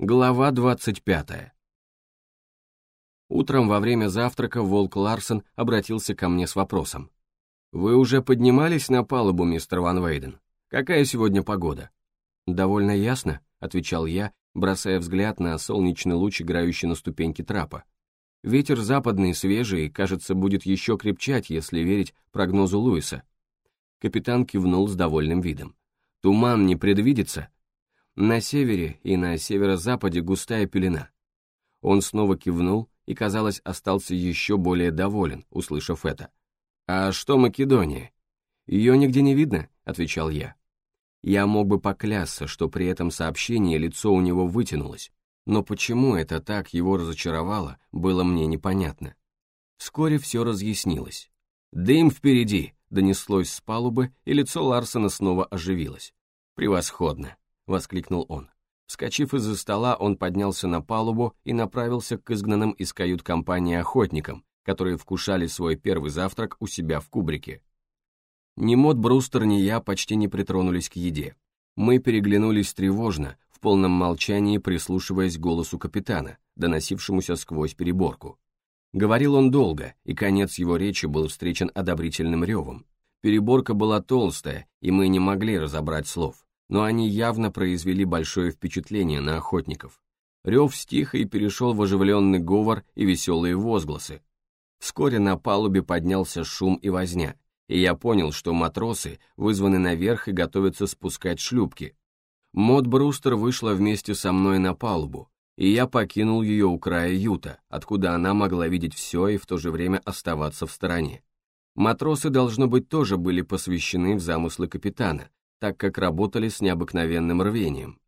Глава 25. Утром во время завтрака Волк Ларсон обратился ко мне с вопросом. «Вы уже поднимались на палубу, мистер Ван Вейден? Какая сегодня погода?» «Довольно ясно», — отвечал я, бросая взгляд на солнечный луч, играющий на ступеньке трапа. «Ветер западный, свежий, кажется, будет еще крепчать, если верить прогнозу Луиса». Капитан кивнул с довольным видом. «Туман не предвидится?» На севере и на северо-западе густая пелена. Он снова кивнул и, казалось, остался еще более доволен, услышав это. «А что Македония?» «Ее нигде не видно», — отвечал я. Я мог бы поклясться, что при этом сообщении лицо у него вытянулось, но почему это так его разочаровало, было мне непонятно. Вскоре все разъяснилось. «Дым впереди!» — донеслось с палубы, и лицо Ларсона снова оживилось. «Превосходно! Воскликнул он. Вскочив из-за стола, он поднялся на палубу и направился к изгнанным из кают-компании охотникам, которые вкушали свой первый завтрак у себя в кубрике. Ни Мот Брустер, ни я почти не притронулись к еде. Мы переглянулись тревожно, в полном молчании прислушиваясь к голосу капитана, доносившемуся сквозь переборку. Говорил он долго, и конец его речи был встречен одобрительным ревом. Переборка была толстая, и мы не могли разобрать слов но они явно произвели большое впечатление на охотников. Рев стих и перешел в оживленный говор и веселые возгласы. Вскоре на палубе поднялся шум и возня, и я понял, что матросы вызваны наверх и готовятся спускать шлюпки. Мод Брустер вышла вместе со мной на палубу, и я покинул ее у края юта, откуда она могла видеть все и в то же время оставаться в стороне. Матросы, должно быть, тоже были посвящены в замыслы капитана, так как работали с необыкновенным рвением.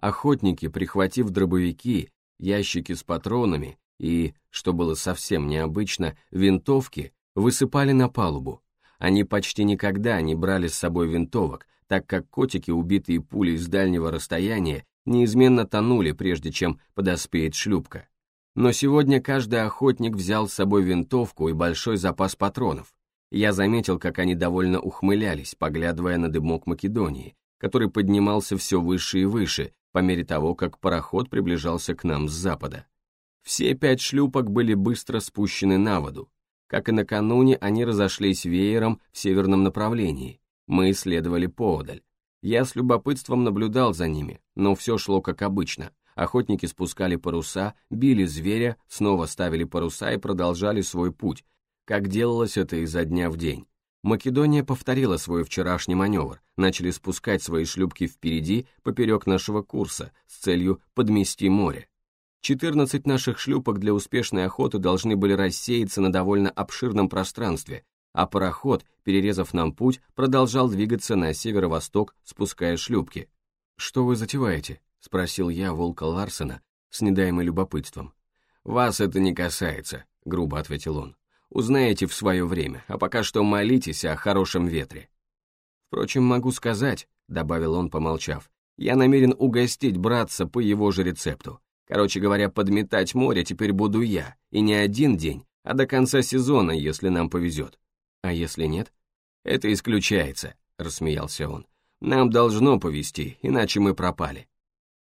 Охотники, прихватив дробовики, ящики с патронами и, что было совсем необычно, винтовки, высыпали на палубу. Они почти никогда не брали с собой винтовок, так как котики, убитые пулей с дальнего расстояния, неизменно тонули, прежде чем подоспеет шлюпка. Но сегодня каждый охотник взял с собой винтовку и большой запас патронов, я заметил, как они довольно ухмылялись, поглядывая на дымок Македонии, который поднимался все выше и выше, по мере того, как пароход приближался к нам с запада. Все пять шлюпок были быстро спущены на воду. Как и накануне, они разошлись веером в северном направлении. Мы следовали поодаль. Я с любопытством наблюдал за ними, но все шло как обычно. Охотники спускали паруса, били зверя, снова ставили паруса и продолжали свой путь, как делалось это изо дня в день. Македония повторила свой вчерашний маневр, начали спускать свои шлюпки впереди, поперек нашего курса, с целью подмести море. 14 наших шлюпок для успешной охоты должны были рассеяться на довольно обширном пространстве, а пароход, перерезав нам путь, продолжал двигаться на северо-восток, спуская шлюпки. «Что вы затеваете?» — спросил я волка Ларсена с недаемым любопытством. «Вас это не касается», — грубо ответил он. Узнаете в свое время, а пока что молитесь о хорошем ветре. Впрочем, могу сказать, добавил он, помолчав, я намерен угостить братца по его же рецепту. Короче говоря, подметать море теперь буду я, и не один день, а до конца сезона, если нам повезет. А если нет? Это исключается, рассмеялся он. Нам должно повезти, иначе мы пропали.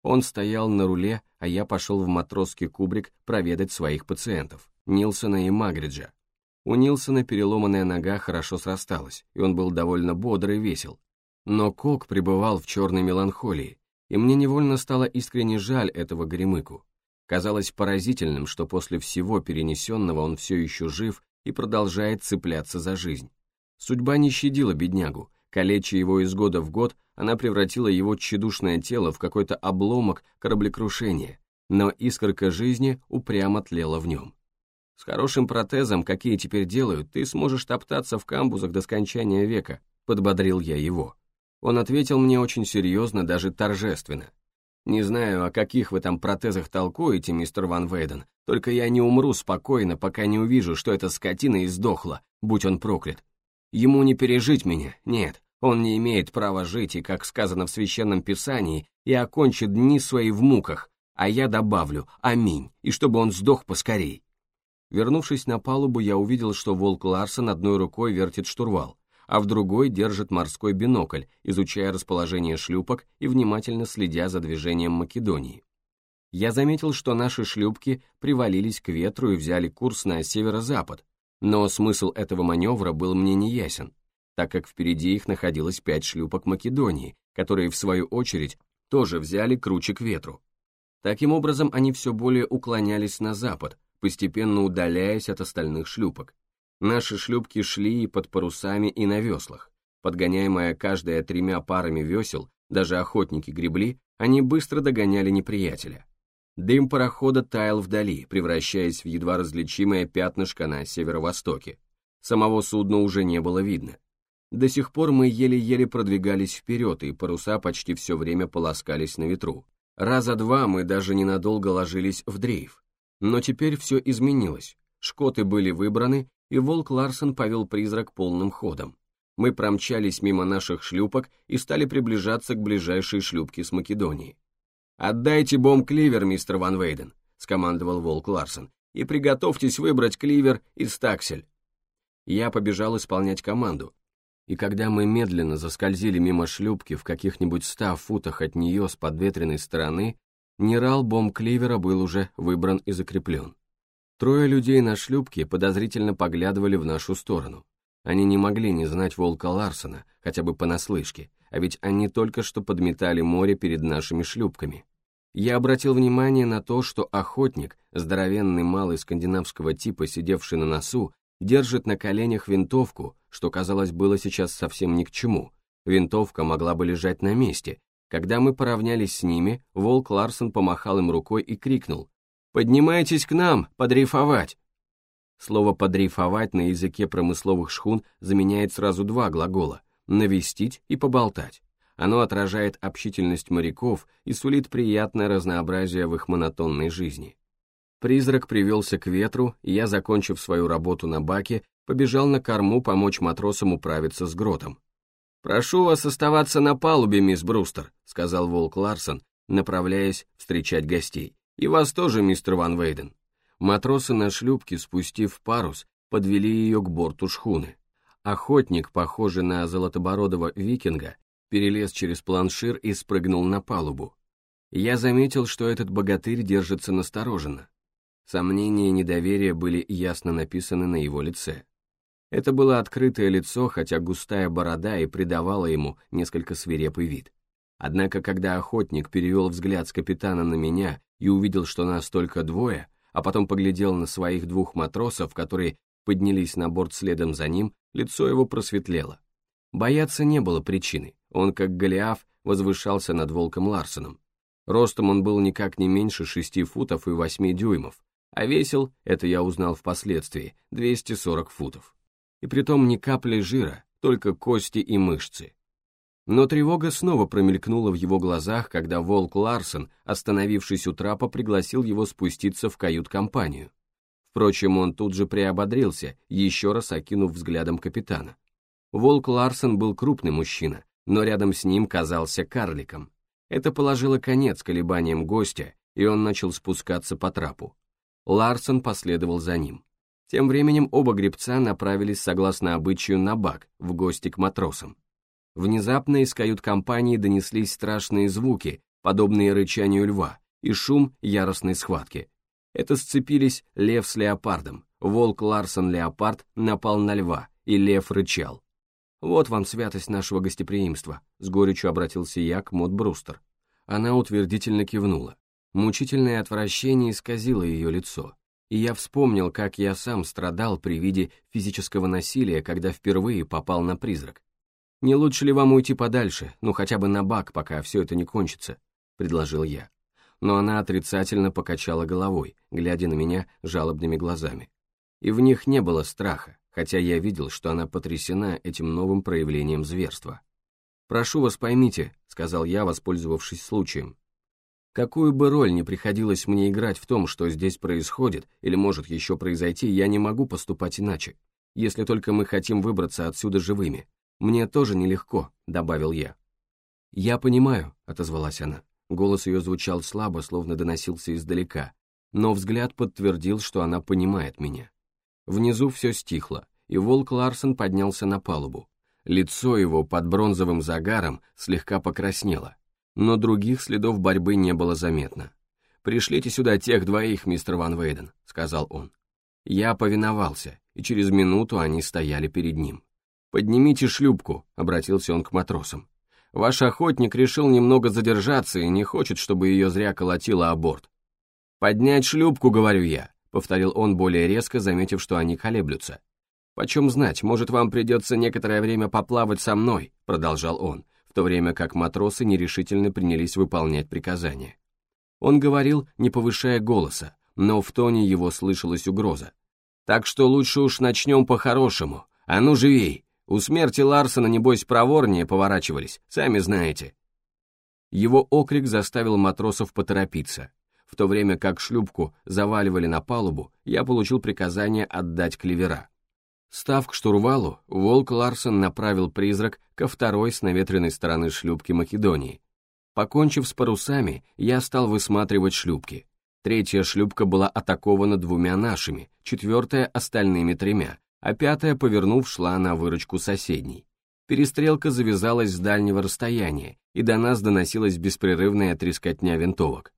Он стоял на руле, а я пошел в матросский кубрик проведать своих пациентов, Нилсона и Магриджа, у Нилсона переломанная нога хорошо срасталась, и он был довольно бодр и весел. Но Кок пребывал в черной меланхолии, и мне невольно стало искренне жаль этого гремыку. Казалось поразительным, что после всего перенесенного он все еще жив и продолжает цепляться за жизнь. Судьба не щадила беднягу, калеча его из года в год, она превратила его тщедушное тело в какой-то обломок кораблекрушения, но искорка жизни упрямо тлела в нем. С хорошим протезом, какие теперь делают, ты сможешь топтаться в камбузах до скончания века», — подбодрил я его. Он ответил мне очень серьезно, даже торжественно. «Не знаю, о каких вы там протезах толкуете, мистер Ван Вейден, только я не умру спокойно, пока не увижу, что эта скотина издохла, будь он проклят. Ему не пережить меня, нет, он не имеет права жить, и, как сказано в Священном Писании, и окончит дни свои в муках, а я добавлю «Аминь», и чтобы он сдох поскорей. Вернувшись на палубу, я увидел, что волк Ларсон одной рукой вертит штурвал, а в другой держит морской бинокль, изучая расположение шлюпок и внимательно следя за движением Македонии. Я заметил, что наши шлюпки привалились к ветру и взяли курс на северо-запад, но смысл этого маневра был мне неясен, так как впереди их находилось пять шлюпок Македонии, которые, в свою очередь, тоже взяли круче к ветру. Таким образом, они все более уклонялись на запад, постепенно удаляясь от остальных шлюпок. Наши шлюпки шли и под парусами, и на веслах. Подгоняемая каждая тремя парами весел, даже охотники гребли, они быстро догоняли неприятеля. Дым парохода таял вдали, превращаясь в едва различимое пятнышко на северо-востоке. Самого судна уже не было видно. До сих пор мы еле-еле продвигались вперед, и паруса почти все время полоскались на ветру. Раза два мы даже ненадолго ложились в дрейф. Но теперь все изменилось. Шкоты были выбраны, и Волк Ларсон повел призрак полным ходом мы промчались мимо наших шлюпок и стали приближаться к ближайшей шлюпке с Македонии. «Отдайте бомб-кливер, мистер Ван Вейден», — скомандовал Волк Ларсон, «и приготовьтесь выбрать кливер из таксель». Я побежал исполнять команду, и когда мы медленно заскользили мимо шлюпки в каких-нибудь ста футах от нее с подветренной стороны, нерал бомб-кливера был уже выбран и закреплен. Трое людей на шлюпке подозрительно поглядывали в нашу сторону. Они не могли не знать Волка Ларсона, хотя бы понаслышке, а ведь они только что подметали море перед нашими шлюпками. Я обратил внимание на то, что охотник, здоровенный малый скандинавского типа, сидевший на носу, держит на коленях винтовку, что, казалось, было сейчас совсем ни к чему. Винтовка могла бы лежать на месте. Когда мы поравнялись с ними, Волк Ларсон помахал им рукой и крикнул «Поднимайтесь к нам, подрейфовать!» Слово «подрейфовать» на языке промысловых шхун заменяет сразу два глагола «навестить» и «поболтать». Оно отражает общительность моряков и сулит приятное разнообразие в их монотонной жизни. Призрак привелся к ветру, и я, закончив свою работу на баке, побежал на корму помочь матросам управиться с гротом. «Прошу вас оставаться на палубе, мисс Брустер», — сказал Волк Ларсон, направляясь встречать гостей. «И вас тоже, мистер Ван Вейден». Матросы на шлюпке, спустив парус, подвели ее к борту шхуны. Охотник, похожий на золотобородого викинга, перелез через планшир и спрыгнул на палубу. Я заметил, что этот богатырь держится настороженно. Сомнения и недоверие были ясно написаны на его лице. Это было открытое лицо, хотя густая борода и придавала ему несколько свирепый вид. Однако, когда охотник перевел взгляд с капитана на меня и увидел, что нас только двое, а потом поглядел на своих двух матросов, которые поднялись на борт следом за ним, лицо его просветлело. Бояться не было причины, он, как Голиаф, возвышался над Волком Ларсоном. Ростом он был никак не меньше шести футов и восьми дюймов, а весил, это я узнал впоследствии, 240 футов. И притом ни капли жира, только кости и мышцы. Но тревога снова промелькнула в его глазах, когда Волк Ларсон, остановившись у трапа, пригласил его спуститься в кают-компанию. Впрочем, он тут же приободрился, еще раз окинув взглядом капитана. Волк Ларсон был крупный мужчина, но рядом с ним казался карликом. Это положило конец колебаниям гостя, и он начал спускаться по трапу. Ларсон последовал за ним. Тем временем оба гребца направились согласно обычаю на бак, в гости к матросам. Внезапно из кают-компании донеслись страшные звуки, подобные рычанию льва, и шум яростной схватки. Это сцепились лев с леопардом. Волк Ларсон-леопард напал на льва, и лев рычал. «Вот вам святость нашего гостеприимства», — с горечью обратился я к Мод Брустер. Она утвердительно кивнула. Мучительное отвращение исказило ее лицо, и я вспомнил, как я сам страдал при виде физического насилия, когда впервые попал на призрак. «Не лучше ли вам уйти подальше, ну хотя бы на бак, пока все это не кончится?» — предложил я. Но она отрицательно покачала головой, глядя на меня жалобными глазами. И в них не было страха, хотя я видел, что она потрясена этим новым проявлением зверства. «Прошу вас, поймите», — сказал я, воспользовавшись случаем. «Какую бы роль ни приходилось мне играть в том, что здесь происходит, или может еще произойти, я не могу поступать иначе, если только мы хотим выбраться отсюда живыми, «Мне тоже нелегко», — добавил я. «Я понимаю», — отозвалась она. Голос ее звучал слабо, словно доносился издалека, но взгляд подтвердил, что она понимает меня. Внизу все стихло, и волк Ларсон поднялся на палубу. Лицо его под бронзовым загаром слегка покраснело, но других следов борьбы не было заметно. «Пришлите сюда тех двоих, мистер Ван Вейден», — сказал он. Я повиновался, и через минуту они стояли перед ним. «Поднимите шлюпку», — обратился он к матросам. «Ваш охотник решил немного задержаться и не хочет, чтобы ее зря колотило о борт». «Поднять шлюпку, — говорю я», — повторил он более резко, заметив, что они колеблются. «Почем знать, может, вам придется некоторое время поплавать со мной», — продолжал он, то время как матросы нерешительно принялись выполнять приказания. Он говорил, не повышая голоса, но в тоне его слышалась угроза. «Так что лучше уж начнем по-хорошему. А ну живей! У смерти Ларсона, небось, проворнее поворачивались, сами знаете». Его окрик заставил матросов поторопиться. В то время как шлюпку заваливали на палубу, я получил приказание отдать клевера. Став к штурвалу, Волк Ларсон направил призрак ко второй с наветренной стороны шлюпки Македонии. Покончив с парусами, я стал высматривать шлюпки. Третья шлюпка была атакована двумя нашими, четвертая — остальными тремя, а пятая, повернув, шла на выручку соседней. Перестрелка завязалась с дальнего расстояния, и до нас доносилась беспрерывная трескотня винтовок.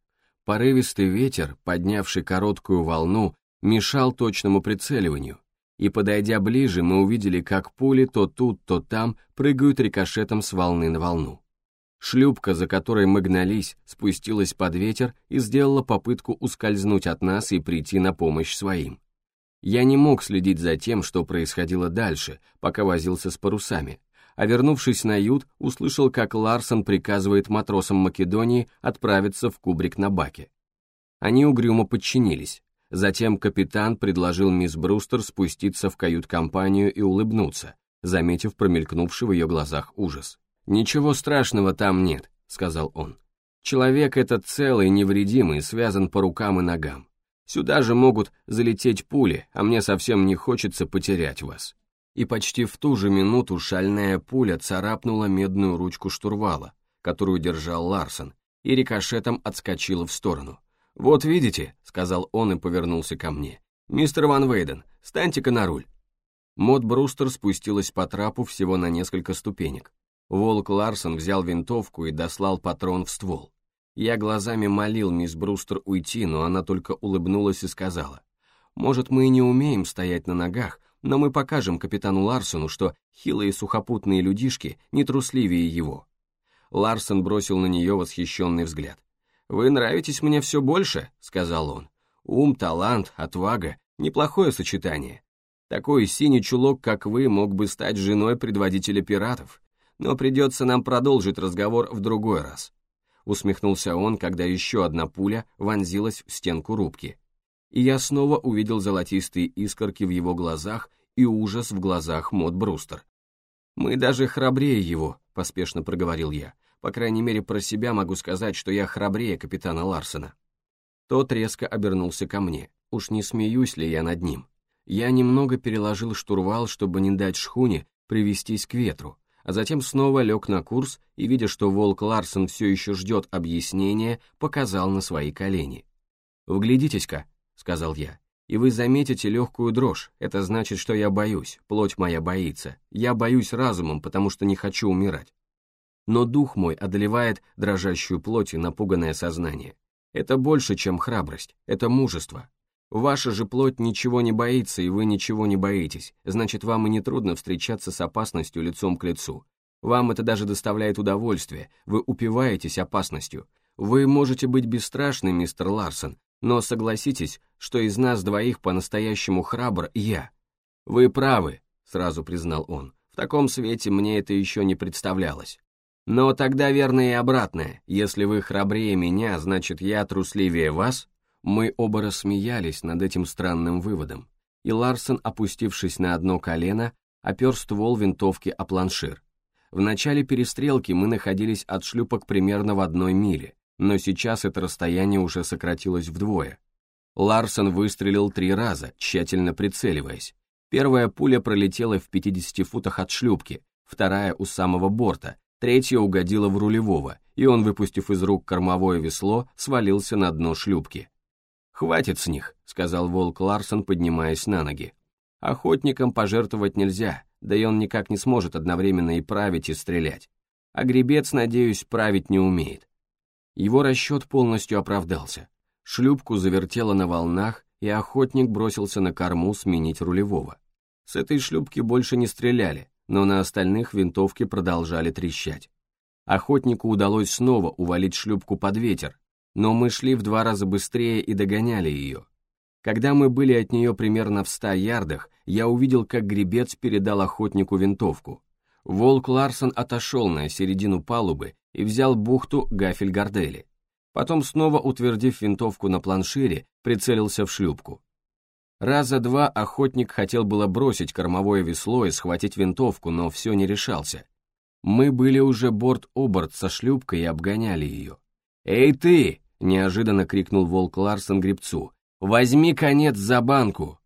Порывистый ветер, поднявший короткую волну, мешал точному прицеливанию, и, подойдя ближе, мы увидели, как пули то тут, то там прыгают рикошетом с волны на волну. Шлюпка, за которой мы гнались, спустилась под ветер и сделала попытку ускользнуть от нас и прийти на помощь своим. Я не мог следить за тем, что происходило дальше, пока возился с парусами, а вернувшись на ют, услышал, как Ларсон приказывает матросам Македонии отправиться в кубрик на баке. Они угрюмо подчинились, Затем капитан предложил мисс Брустер спуститься в кают-компанию и улыбнуться, заметив промелькнувший в ее глазах ужас. «Ничего страшного там нет», — сказал он. «Человек этот целый, невредимый, связан по рукам и ногам. Сюда же могут залететь пули, а мне совсем не хочется потерять вас». И почти в ту же минуту шальная пуля царапнула медную ручку штурвала, которую держал Ларсон, и рикошетом отскочила в сторону. «Вот видите», — сказал он и повернулся ко мне. «Мистер Ван Вейден, станьте-ка на руль». Мод Брустер спустилась по трапу всего на несколько ступенек. Волк Ларсон взял винтовку и дослал патрон в ствол. Я глазами молил мисс Брустер уйти, но она только улыбнулась и сказала, «Может, мы и не умеем стоять на ногах, но мы покажем капитану Ларсону, что хилые сухопутные людишки не трусливее его». Ларсон бросил на нее восхищенный взгляд. «Вы нравитесь мне все больше», — сказал он. «Ум, талант, отвага — неплохое сочетание. Такой синий чулок, как вы, мог бы стать женой предводителя пиратов, но придется нам продолжить разговор в другой раз». Усмехнулся он, когда еще одна пуля вонзилась в стенку рубки. И я снова увидел золотистые искорки в его глазах и ужас в глазах Мод Брустер. «Мы даже храбрее его», — поспешно проговорил я. По крайней мере, про себя могу сказать, что я храбрее капитана Ларсена. Тот резко обернулся ко мне. Уж не смеюсь ли я над ним? Я немного переложил штурвал, чтобы не дать шхуне привестись к ветру, а затем снова лег на курс и, видя, что волк Ларсен все еще ждет объяснения, показал на свои колени. «Вглядитесь-ка», — сказал я, — «и вы заметите легкую дрожь. Это значит, что я боюсь, плоть моя боится. Я боюсь разумом, потому что не хочу умирать но дух мой одолевает дрожащую плоть и напуганное сознание. Это больше, чем храбрость, это мужество. Ваша же плоть ничего не боится, и вы ничего не боитесь, значит, вам и не трудно встречаться с опасностью лицом к лицу. Вам это даже доставляет удовольствие, вы упиваетесь опасностью. Вы можете быть бесстрашны, мистер Ларсон, но согласитесь, что из нас двоих по-настоящему храбр я. Вы правы, сразу признал он. В таком свете мне это еще не представлялось. Но тогда верно и обратное. Если вы храбрее меня, значит я трусливее вас? Мы оба рассмеялись над этим странным выводом. И Ларсон, опустившись на одно колено, опер ствол винтовки о планшир. В начале перестрелки мы находились от шлюпок примерно в одной миле, но сейчас это расстояние уже сократилось вдвое. Ларсон выстрелил три раза, тщательно прицеливаясь. Первая пуля пролетела в 50 футах от шлюпки, вторая у самого борта, Третья угодила в рулевого, и он, выпустив из рук кормовое весло, свалился на дно шлюпки. «Хватит с них», — сказал Волк Ларсон, поднимаясь на ноги. «Охотникам пожертвовать нельзя, да и он никак не сможет одновременно и править, и стрелять. А гребец, надеюсь, править не умеет». Его расчет полностью оправдался. Шлюпку завертело на волнах, и охотник бросился на корму сменить рулевого. С этой шлюпки больше не стреляли, но на остальных винтовки продолжали трещать. Охотнику удалось снова увалить шлюпку под ветер, но мы шли в два раза быстрее и догоняли ее. Когда мы были от нее примерно в ста ярдах, я увидел, как гребец передал охотнику винтовку. Волк Ларсон отошел на середину палубы и взял бухту гафель-гордели. Потом, снова утвердив винтовку на планшире, прицелился в шлюпку. Раза два охотник хотел было бросить кормовое весло и схватить винтовку, но все не решался. Мы были уже борт-оборт со шлюпкой и обгоняли ее. «Эй ты!» — неожиданно крикнул волк Ларсон гребцу. «Возьми конец за банку!»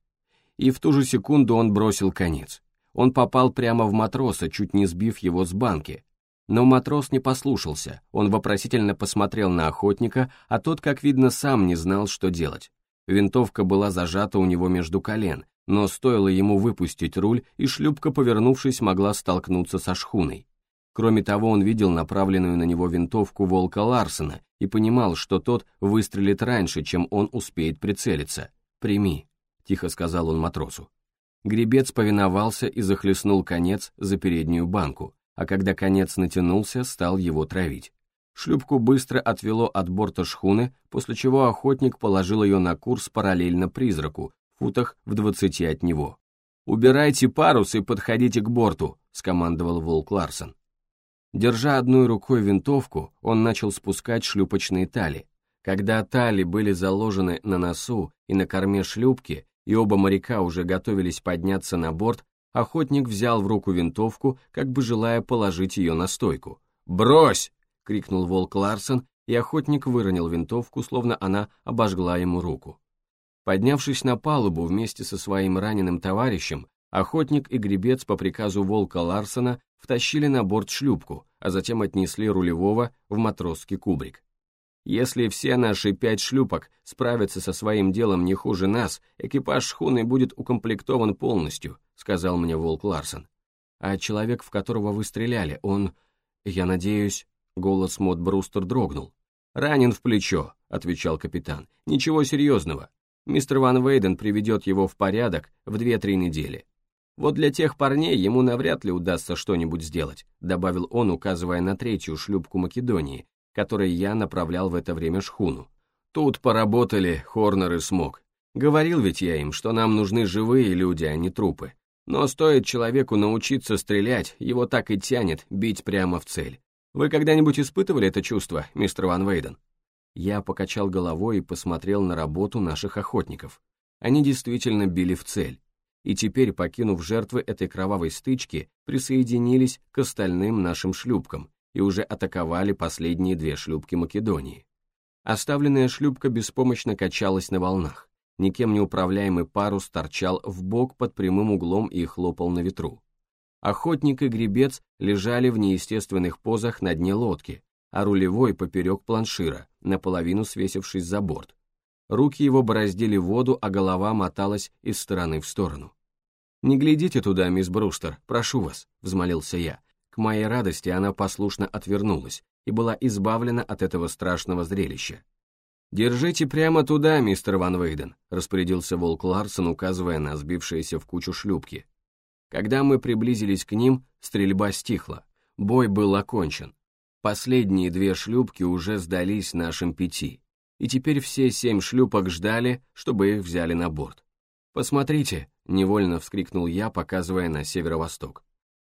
И в ту же секунду он бросил конец. Он попал прямо в матроса, чуть не сбив его с банки. Но матрос не послушался, он вопросительно посмотрел на охотника, а тот, как видно, сам не знал, что делать. Винтовка была зажата у него между колен, но стоило ему выпустить руль, и шлюпка, повернувшись, могла столкнуться со шхуной. Кроме того, он видел направленную на него винтовку Волка Ларсена и понимал, что тот выстрелит раньше, чем он успеет прицелиться. «Прими», — тихо сказал он матросу. Гребец повиновался и захлестнул конец за переднюю банку, а когда конец натянулся, стал его травить. Шлюпку быстро отвело от борта шхуны, после чего охотник положил ее на курс параллельно призраку, в футах в двадцати от него. «Убирайте парус и подходите к борту», — скомандовал Волк Ларсон. Держа одной рукой винтовку, он начал спускать шлюпочные тали. Когда тали были заложены на носу и на корме шлюпки, и оба моряка уже готовились подняться на борт, охотник взял в руку винтовку, как бы желая положить ее на стойку. «Брось!» Крикнул волк Ларсон, и охотник выронил винтовку, словно она обожгла ему руку. Поднявшись на палубу вместе со своим раненым товарищем, охотник и гребец по приказу волка Ларсона втащили на борт шлюпку, а затем отнесли рулевого в матросский кубрик. Если все наши пять шлюпок справятся со своим делом не хуже нас, экипаж шхуны будет укомплектован полностью, сказал мне Волк Ларсон. А человек, в которого вы стреляли, он, я надеюсь, Голос Мод Брустер дрогнул. «Ранен в плечо», — отвечал капитан. «Ничего серьезного. Мистер Ван Вейден приведет его в порядок в две-три недели. Вот для тех парней ему навряд ли удастся что-нибудь сделать», добавил он, указывая на третью шлюпку Македонии, которой я направлял в это время шхуну. «Тут поработали Хорнер и Смок. Говорил ведь я им, что нам нужны живые люди, а не трупы. Но стоит человеку научиться стрелять, его так и тянет бить прямо в цель. Вы когда-нибудь испытывали это чувство, мистер Ван Вейден? Я покачал головой и посмотрел на работу наших охотников. Они действительно били в цель. И теперь, покинув жертвы этой кровавой стычки, присоединились к остальным нашим шлюпкам и уже атаковали последние две шлюпки Македонии. Оставленная шлюпка беспомощно качалась на волнах. Никем не управляемый парус торчал в бок под прямым углом и хлопал на ветру. Охотник и гребец лежали в неестественных позах на дне лодки, а рулевой поперек планшира, наполовину свесившись за борт. Руки его бороздили воду, а голова моталась из стороны в сторону. «Не глядите туда, мисс Брустер, прошу вас», — взмолился я. К моей радости она послушно отвернулась и была избавлена от этого страшного зрелища. «Держите прямо туда, мистер Ван Вейден», — распорядился Волк Ларсон, указывая на сбившиеся в кучу шлюпки. Когда мы приблизились к ним, стрельба стихла. Бой был окончен. Последние две шлюпки уже сдались нашим пяти, и теперь все семь шлюпок ждали, чтобы их взяли на борт. «Посмотрите!» — невольно вскрикнул я, показывая на северо-восток.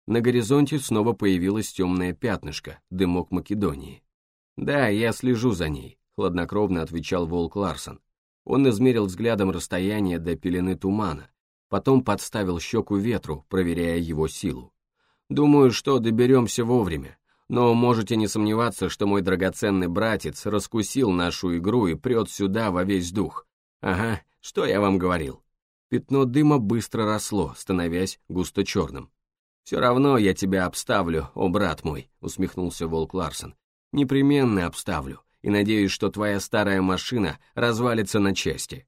На горизонте снова появилось темное пятнышко, дымок Македонии. «Да, я слежу за ней», — хладнокровно отвечал Волк Ларсон. Он измерил взглядом расстояние до пелены тумана, потом подставил щеку ветру, проверяя его силу. «Думаю, что доберемся вовремя, но можете не сомневаться, что мой драгоценный братец раскусил нашу игру и прет сюда во весь дух. Ага, что я вам говорил?» Пятно дыма быстро росло, становясь густо черным. «Все равно я тебя обставлю, о брат мой», — усмехнулся Волк Ларсон. «Непременно обставлю, и надеюсь, что твоя старая машина развалится на части.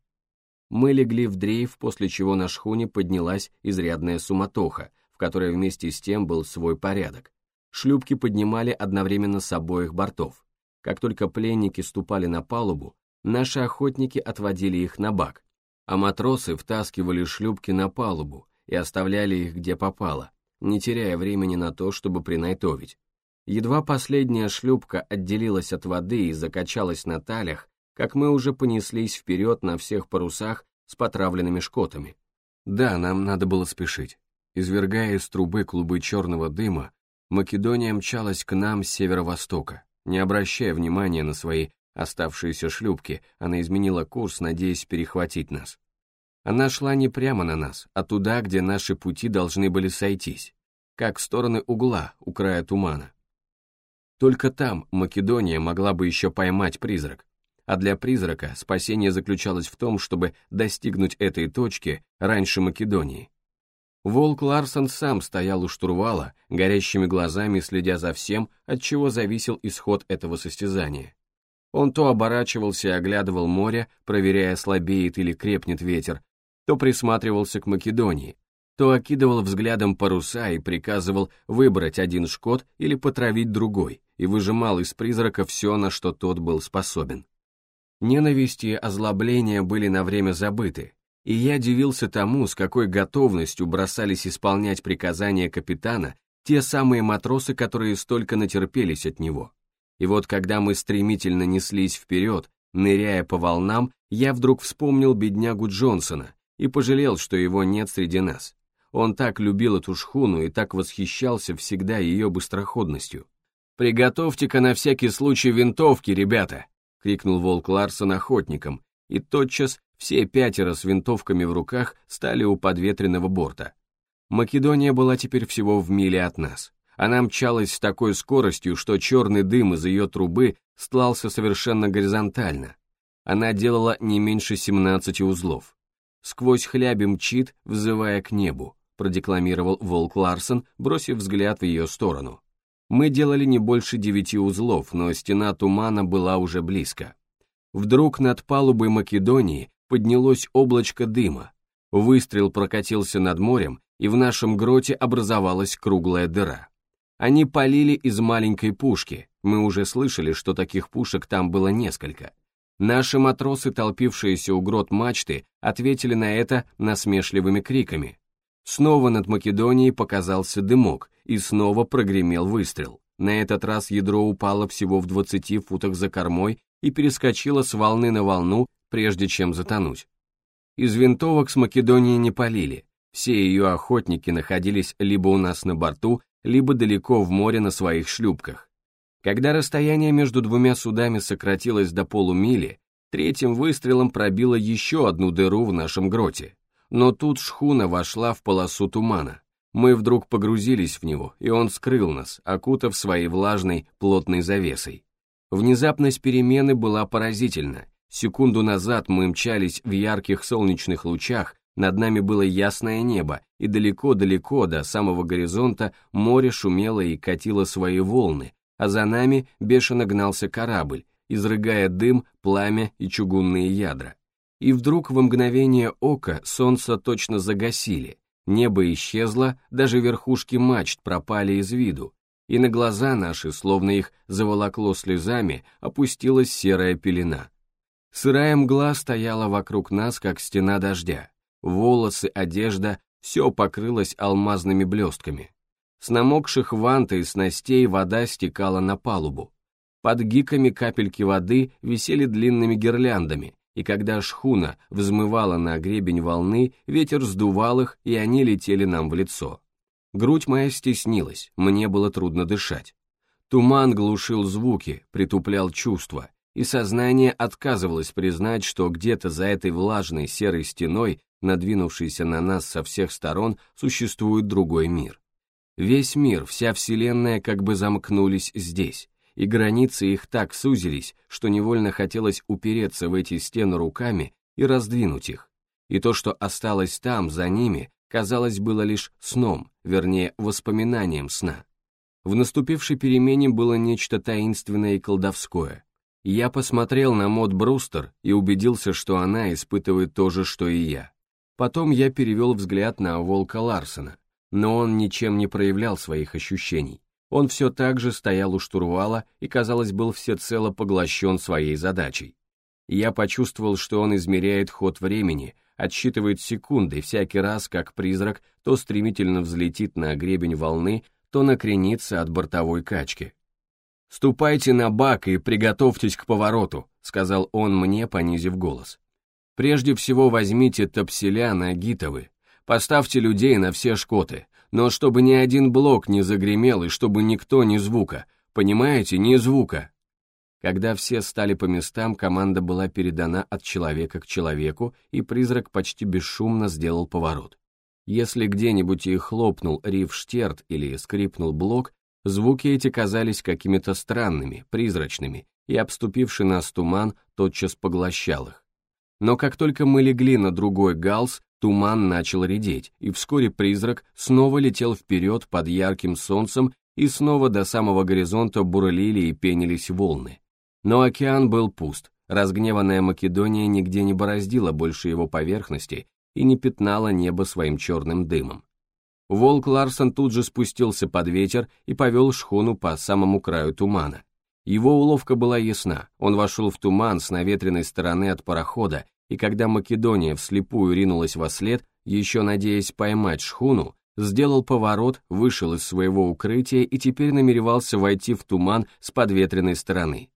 Мы легли в дрейф, после чего на шхуне поднялась изрядная суматоха, в которой вместе с тем был свой порядок. Шлюпки поднимали одновременно с обоих бортов. Как только пленники ступали на палубу, наши охотники отводили их на бак, а матросы втаскивали шлюпки на палубу и оставляли их где попало, не теряя времени на то, чтобы принайтовить. Едва последняя шлюпка отделилась от воды и закачалась на талях, как мы уже понеслись вперед на всех парусах с потравленными шкотами. Да, нам надо было спешить. Извергая из трубы клубы черного дыма, Македония мчалась к нам с северо-востока. Не обращая внимания на свои оставшиеся шлюпки, она изменила курс, надеясь перехватить нас. Она шла не прямо на нас, а туда, где наши пути должны были сойтись, как стороны угла у края тумана. Только там Македония могла бы еще поймать призрак. А для призрака спасение заключалось в том, чтобы достигнуть этой точки раньше Македонии. Волк Ларсон сам стоял у штурвала, горящими глазами следя за всем, от чего зависел исход этого состязания. Он то оборачивался и оглядывал море, проверяя, слабеет или крепнет ветер, то присматривался к Македонии, то окидывал взглядом паруса и приказывал выбрать один шкот или потравить другой, и выжимал из призрака все, на что тот был способен. Ненависть и озлобление были на время забыты, и я дивился тому, с какой готовностью бросались исполнять приказания капитана те самые матросы, которые столько натерпелись от него. И вот когда мы стремительно неслись вперед, ныряя по волнам, я вдруг вспомнил беднягу Джонсона и пожалел, что его нет среди нас. Он так любил эту шхуну и так восхищался всегда ее быстроходностью. «Приготовьте-ка на всякий случай винтовки, ребята!» — крикнул Волк Ларсон охотникам, и тотчас все пятеро с винтовками в руках стали у подветренного борта. Македония была теперь всего в миле от нас. Она мчалась с такой скоростью, что черный дым из ее трубы стлался совершенно горизонтально. Она делала не меньше 17 узлов. Сквозь хляби мчит, взывая к небу, продекламировал Волк Ларсон, бросив взгляд в ее сторону. Мы делали не больше девяти узлов, но стена тумана была уже близко. Вдруг над палубой Македонии поднялось облачко дыма. Выстрел прокатился над морем, и в нашем гроте образовалась круглая дыра. Они полили из маленькой пушки, мы уже слышали, что таких пушек там было несколько. Наши матросы, толпившиеся у грот мачты, ответили на это насмешливыми криками. Снова над Македонией показался дымок, и снова прогремел выстрел. На этот раз ядро упало всего в 20 футах за кормой и перескочило с волны на волну, прежде чем затонуть. Из винтовок с Македонии не полили, все ее охотники находились либо у нас на борту, либо далеко в море на своих шлюпках. Когда расстояние между двумя судами сократилось до полумили, третьим выстрелом пробило еще одну дыру в нашем гроте. Но тут шхуна вошла в полосу тумана. Мы вдруг погрузились в него, и он скрыл нас, окутав своей влажной, плотной завесой. Внезапность перемены была поразительна, Секунду назад мы мчались в ярких солнечных лучах, над нами было ясное небо, и далеко-далеко до самого горизонта море шумело и катило свои волны, а за нами бешено гнался корабль, изрыгая дым, пламя и чугунные ядра. И вдруг в мгновение ока солнце точно загасили, небо исчезло, даже верхушки мачт пропали из виду, и на глаза наши, словно их заволокло слезами, опустилась серая пелена. Сырая мгла стояла вокруг нас, как стена дождя. Волосы, одежда, все покрылось алмазными блестками. С намокших вант и снастей вода стекала на палубу. Под гиками капельки воды висели длинными гирляндами, и когда шхуна взмывала на гребень волны, ветер сдувал их, и они летели нам в лицо. Грудь моя стеснилась, мне было трудно дышать. Туман глушил звуки, притуплял чувства, и сознание отказывалось признать, что где-то за этой влажной серой стеной, надвинувшейся на нас со всех сторон, существует другой мир. Весь мир, вся Вселенная как бы замкнулись здесь, и границы их так сузились, что невольно хотелось упереться в эти стены руками и раздвинуть их. И то, что осталось там, за ними, казалось, было лишь сном, вернее, воспоминанием сна. В наступившей перемене было нечто таинственное и колдовское, я посмотрел на Мод Брустер и убедился, что она испытывает то же, что и я. Потом я перевел взгляд на Волка Ларсена, но он ничем не проявлял своих ощущений. Он все так же стоял у штурвала и, казалось, был всецело поглощен своей задачей. Я почувствовал, что он измеряет ход времени, отсчитывает секунды всякий раз, как призрак то стремительно взлетит на гребень волны, то накренится от бортовой качки. «Ступайте на бак и приготовьтесь к повороту», — сказал он мне, понизив голос. «Прежде всего возьмите топселя на гитовы, поставьте людей на все шкоты, но чтобы ни один блок не загремел и чтобы никто ни звука, понимаете, ни звука». Когда все стали по местам, команда была передана от человека к человеку, и призрак почти бесшумно сделал поворот. Если где-нибудь и хлопнул риф-штерт или скрипнул блок, Звуки эти казались какими-то странными, призрачными, и обступивший нас туман тотчас поглощал их. Но как только мы легли на другой галс, туман начал редеть, и вскоре призрак снова летел вперед под ярким солнцем, и снова до самого горизонта бурлили и пенились волны. Но океан был пуст, разгневанная Македония нигде не бороздила больше его поверхности и не пятнала небо своим черным дымом. Волк Ларсон тут же спустился под ветер и повел шхуну по самому краю тумана. Его уловка была ясна, он вошел в туман с наветренной стороны от парохода, и когда Македония вслепую ринулась во след, еще надеясь поймать шхуну, сделал поворот, вышел из своего укрытия и теперь намеревался войти в туман с подветренной стороны.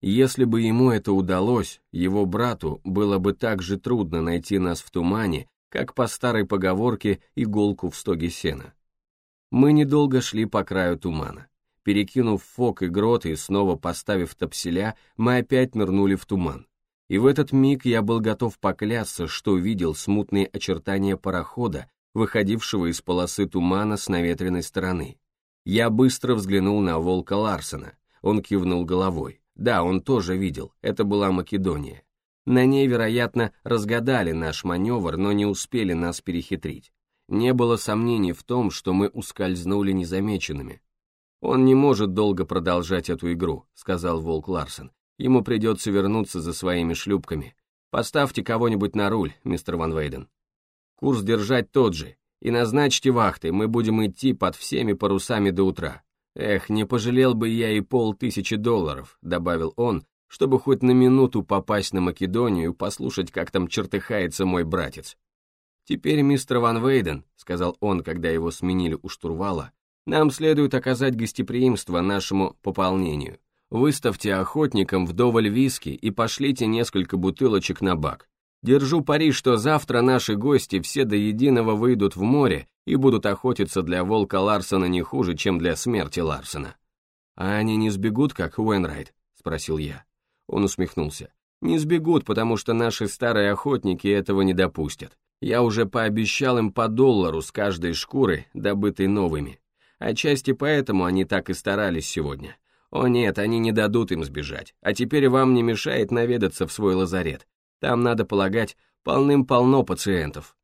Если бы ему это удалось, его брату было бы так же трудно найти нас в тумане, как по старой поговорке иголку в стоге сена. Мы недолго шли по краю тумана. Перекинув фок и грот и снова поставив топселя, мы опять нырнули в туман. И в этот миг я был готов поклясться, что видел смутные очертания парохода, выходившего из полосы тумана с наветренной стороны. Я быстро взглянул на волка Ларсена. Он кивнул головой. Да, он тоже видел, это была Македония. На ней, вероятно, разгадали наш маневр, но не успели нас перехитрить. Не было сомнений в том, что мы ускользнули незамеченными. «Он не может долго продолжать эту игру», — сказал Волк Ларсен. «Ему придется вернуться за своими шлюпками. Поставьте кого-нибудь на руль, мистер Ван Вейден. Курс держать тот же, и назначьте вахты, мы будем идти под всеми парусами до утра. Эх, не пожалел бы я и полтысячи долларов», — добавил он, чтобы хоть на минуту попасть на Македонию послушать, как там чертыхается мой братец. «Теперь, мистер Ван Вейден», — сказал он, когда его сменили у штурвала, «нам следует оказать гостеприимство нашему пополнению. Выставьте охотникам вдоволь виски и пошлите несколько бутылочек на бак. Держу пари, что завтра наши гости все до единого выйдут в море и будут охотиться для волка Ларсона не хуже, чем для смерти Ларсона». «А они не сбегут, как Уэнрайт?» — спросил я. Он усмехнулся. «Не сбегут, потому что наши старые охотники этого не допустят. Я уже пообещал им по доллару с каждой шкуры, добытой новыми. Отчасти поэтому они так и старались сегодня. О нет, они не дадут им сбежать. А теперь вам не мешает наведаться в свой лазарет. Там, надо полагать, полным-полно пациентов.